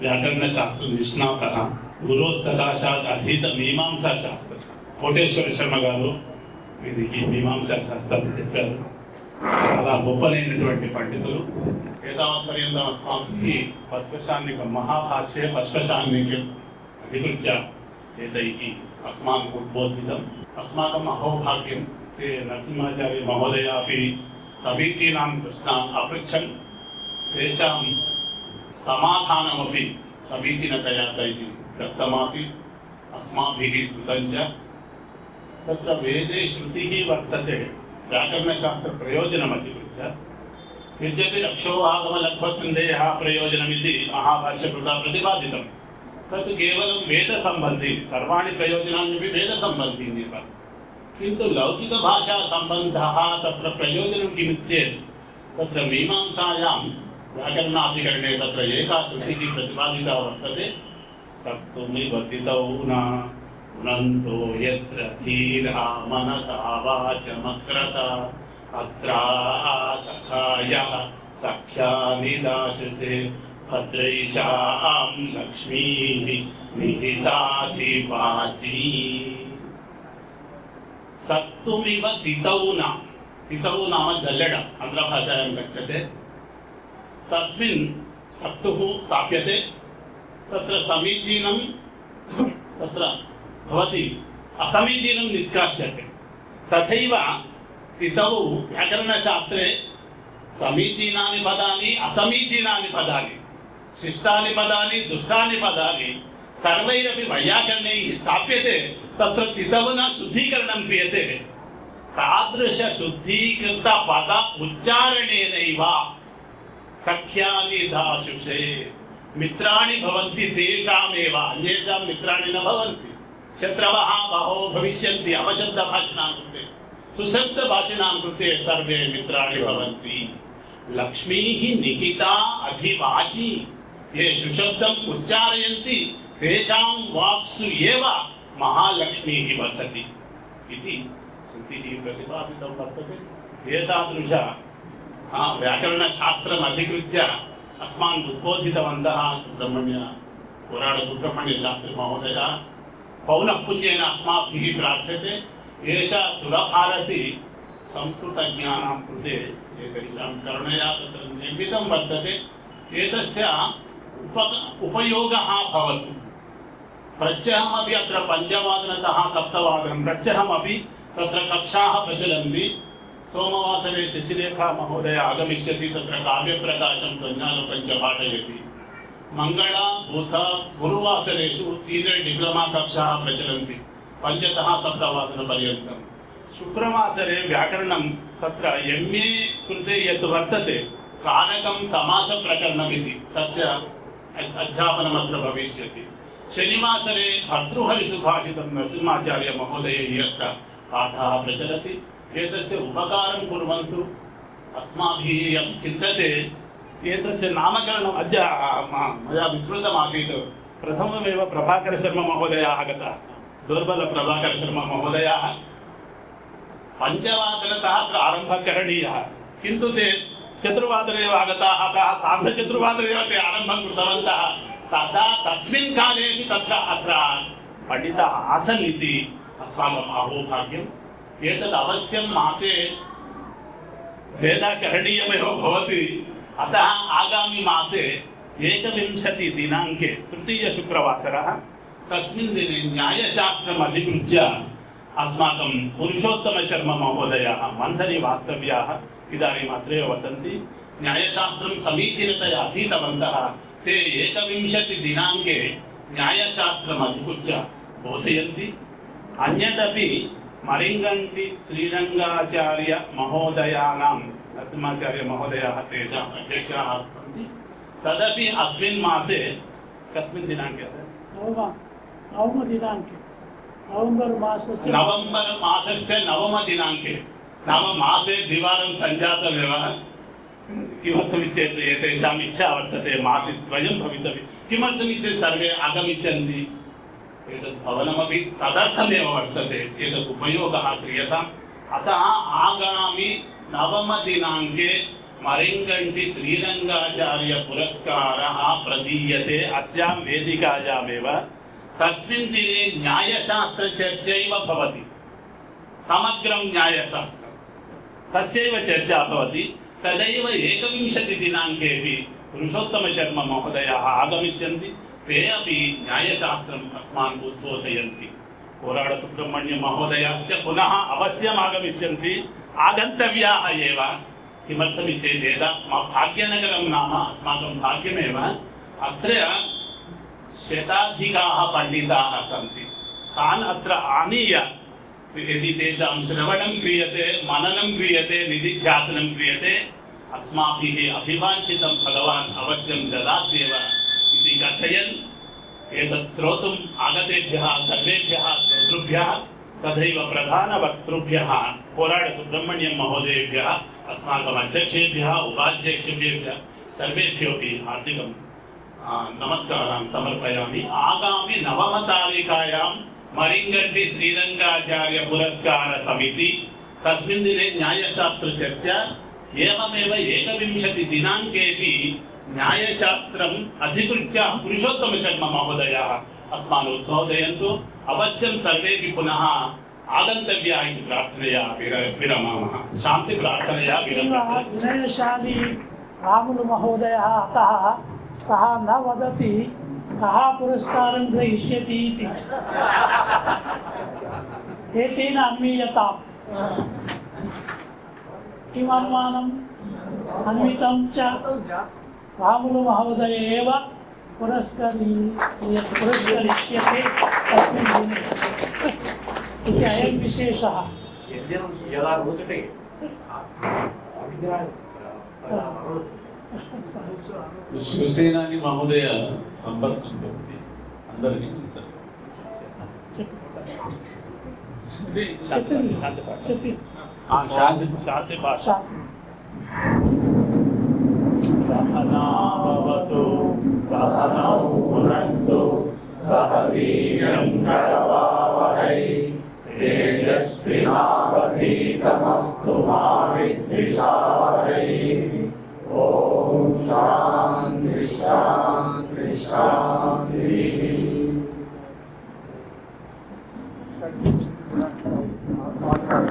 व्याकरणशास्त्र निष्णातः గురో సకాశాత్ అధీత మీమాంసా శాస్త్రం కోటేశ్వర శర్మ గారు ఇది ఈ మీమాంసా శాస్త్రాన్ని చెప్పారు చాలా గొప్పలైనటువంటి పండితులు ఏతావత్ పర్యంతం అస్మాభిः పశ్పశాన్నిక మహాభాష్యే పశ్పశాన్నికం అధికృత్య एतैः अस्मान् उद्बोधितम् अस्माकम् अहोभाग्यं ते नरसिंहाचार्य महोदय अपि समीचीनां प्रश्नान् अपृच्छन् तेषां समाधानमपि समीचीनतया तैः दत्तमासीत् अस्माभिः श्रुतं च तत्र वेदे श्रुतिः वर्तते व्याकरणशास्त्रप्रयोजनमधिकृत्य यद्यपि रक्षोवागमलघ्वसन्देहः प्रयोजनमिति महाभाष्यकृता प्रतिपादितम् तत् केवलं वेदसम्बन्धी सर्वाणि प्रयोजनान्यपि वेदसम्बन्धीनि एव किन्तु लौकिकभाषासम्बन्धः तत्र प्रयोजनं किमित्येत् तत्र मीमांसायां व्याकरणाधिकरणे तत्र एका सुखिः प्रतिपादिता वर्तते सप्तमिवतितौ न पुनन्तो यत्र धीरः मनसा वाचमक्रत अत्रा सखायः सख्यानि दाशसे भद्रैषां लक्ष्मीः निहिताधिपाची सत्तुमिव तितौ न तितौ नाम जल्लड आन्ध्रभाषायां गच्छते तस्मिन् सत्तुः स्थाप्यते। तत्र समीचीनं, तत्र भवति असमीचीनं निष्कास्यते तथैव तितौ व्याकरणशास्त्रे समीचीनानि पदानि, असमीचीनानि पदानि, शिष्टानि पदानि, दुष्टानि पदानि सर्वैरपि वैयाकरणैः स्थाप्यते, तत्र तितवना शुद्धीकरणं क्रियते। तादृशशुद्धीकृतपद उच्चारणेनैव సఖ్యాని దాశుషే మిత్రాణి భవంతి తేషామేవ అన్యేషాం మిత్రాణి న భవంతి. శత్రవ బహో భవిష్యంతి. అవశబ్ద భాషణాం కృతే. సుశబ్ద భాషణాం కృతే సర్వే మిత్రాణి భవంతి. లక్ష్మీ నిహితా అధివాచి. ఏ సుశబ్దం ఉచ్చారయంతి. తేషాం వాక్సు ఏవ. మహాలక్ష్మీ వసతి. ఇది శృతి ప్రతిపాదితం వర్తతే. ఏతాదృశ व्याकरणशास्त्रम् अधिकृत्य अस्मान् उद्बोधितवन्तः सुब्रह्मण्य पुराणसुब्रह्मण्यशास्त्रिमहोदयः पौनःपुन्येन अस्माभिः प्रार्थ्यते एषा सुरभारती संस्कृतज्ञानां कृते एकैषां करुणया तत्र निर्मितं वर्तते एतस्य उप उपयोगः भवतु प्रत्यहमपि अत्र पञ्चवादनतः सप्तवादनं प्रत्यहमपि तत्र कक्षाः प्रचलन्ति सोमवासरे शशिरेखा महोदय आगमिष्यति तत्र काव्यप्रकाशं प्रज्ञालोकं च पाठयति मङ्गला बुध गुरुवासरेषु सीनियर् डिप्लोमा कक्षाः प्रचलन्ति पञ्चतः सप्तवादनपर्यन्तं शुक्रवासरे व्याकरणं तत्र एम् ए कृते यत् वर्तते कारकं समासप्रकरणमिति तस्य अ- अध्यापनमत्र भविष्यति शनिवासरे भर्तृहरिसुभाषितं नरसिंहाचार्यमहोदयैः अत्र पाठः प्रचलति एतस्य उपकारं कुर्वन्तु अस्माभिः यत् चिन्त्यते एतस्य नामकरणम् अद्य म- मया विस्मृतमासीत् प्रथममेव प्रभाकरशर्ममहोदयः आगतः दुर्बलप्रभाकरशर्ममहोदयः पञ्चवादनतः अत्र आरम्भः करणीयः किन्तु ते चतुर्वादने एव आगताः अतः सार्धचतुर्वादने एव ते आरम्भं कृतवन्तः तदा तस्मिन् कालेपि तत्र अत्र पण्डिताः आसन् इति अस्माकम् अहोभाग्यम् एतद् अवश्यं मासे भेदः करणीयमेव भवति अतः आगामि मासे एकविंशतिदिनाङ्के तृतीयशुक्रवासरः तस्मिन् दिने न्यायशास्त्रम् अधिकृत्य अस्माकं पुरुषोत्तमशर्ममहोदयाः मन्थनि वास्तव्याः इदानीम् अत्रैव वसन्ति न्यायशास्त्रं समीचीनतया अधीतवन्तः ते एकविंशतिदिनाङ्के न्यायशास्त्रम् अधिकृत्य बोधयन्ति अन्यदपि मरिङ्गण्डि श्रीरङ्गाचार्य महोदयानां नरसिंहाचार्य महोदयाः तेषाम् अध्यक्षाः सन्ति तदपि अस्मिन् मासे कस्मिन् दिनाङ्के सर नवम नवमदिनाङ्के नवम्बर् मासस्य नवम्बर् मासस्य नवमदिनाङ्के नाम मासे द्विवारं सञ्जातमेव किमर्थमित्येत् एतेषाम् इच्छा वर्तते मासे द्वयं भवितव्यं किमर्थमित्येत् सर्वे आगमिष्यन्ति एतत् भवनमपि तदर्थमेव वर्तते एतद् उपयोगः क्रियताम् अतः आगामि नवमदिनाङ्के मरिङ्गण्टि श्रीरङ्गाचार्यपुरस्कारः प्रदीयते अस्यां वेदिकायामेव तस्मिन् दिने न्यायशास्त्रचर्चैव भवति समग्रं न्यायशास्त्रं तस्यैव चर्चा भवति तदैव एकविंशतिदिनाङ्केपि पुरुषोत्तमशर्ममहोदयाः आगमिष्यन्ति ते अपि न्यायशास्त्रम् अस्मान् उद्बोधयन्ति कोराडसुब्रह्मण्य महोदयाश्च पुनः अवश्यम् आगमिष्यन्ति आगन्तव्याः एव किमर्थमिति चेत् यदा म- भाग्यनगरं नाम अस्माकं भाग्यमेव अत्र शताधिकाः पण्डिताः सन्ति तान् अत्र आनीय यदि तेषां श्रवणं क्रियते मननं क्रियते निधिध्यासनं क्रियते अस्माभिः अभिवाञ्छितं भगवान् अवश्यं ददात्येव इति कथयन् एतत् श्रोतुम् आगतेभ्यः, सर्वेभ्यः, श्रोतृभ्यः, तथैव प्रधानवक्तृभ्यः कोराडसुब्रह्मण्यं महोदयेभ्यः, अस्माकम् अध्यक्षेभ्यः, उपाध्यक्षेभ्यः सर्वेभ्योऽपि हार्दिकं नमस्कारान् समर्पयामि। आगामि नवमतालिकायां मरिङ्गण्डि श्रीरङ्गाचार्य पुरस्कार समिति तस्मिन् दिने न्यायशास्त्रचर्चा, एवमेव एकविंशतिदिनाङ्केपि న్యాయశాస్త్రం అధికృత్య పురుషోత్తమ శర్మ మహోదయ అస్మాన్ ఉద్బోధయంతు అవశ్యం సర్వేపి పునః ఆగంతవ్య ఇది ప్రార్థనయా విరమామ శాంతి ప్రార్థనయా వినయశాలి రాములు మహోదయ అత సహ న వదతి కహ పురస్కారం గ్రహిష్యతి ఇది ఏతేన అన్వీయత కిమనుమానం అన్వితం చ రాములు మహోదయ ఏవ పురస్కరి పురస్కరిష్యతే ఇది అయం విశేష. శివసేనాని మహోదయ సంపర్కం పెట్టి అందరినీ ఉంటారు శాంతి భాష. सहनावतु सहनौ पुनन्तु सह वीर्यं करवावहै। तेजस्विनावधीतमस्तु मा विद्विषावहै। ॐ शान्ति शान्ति शान्तिः।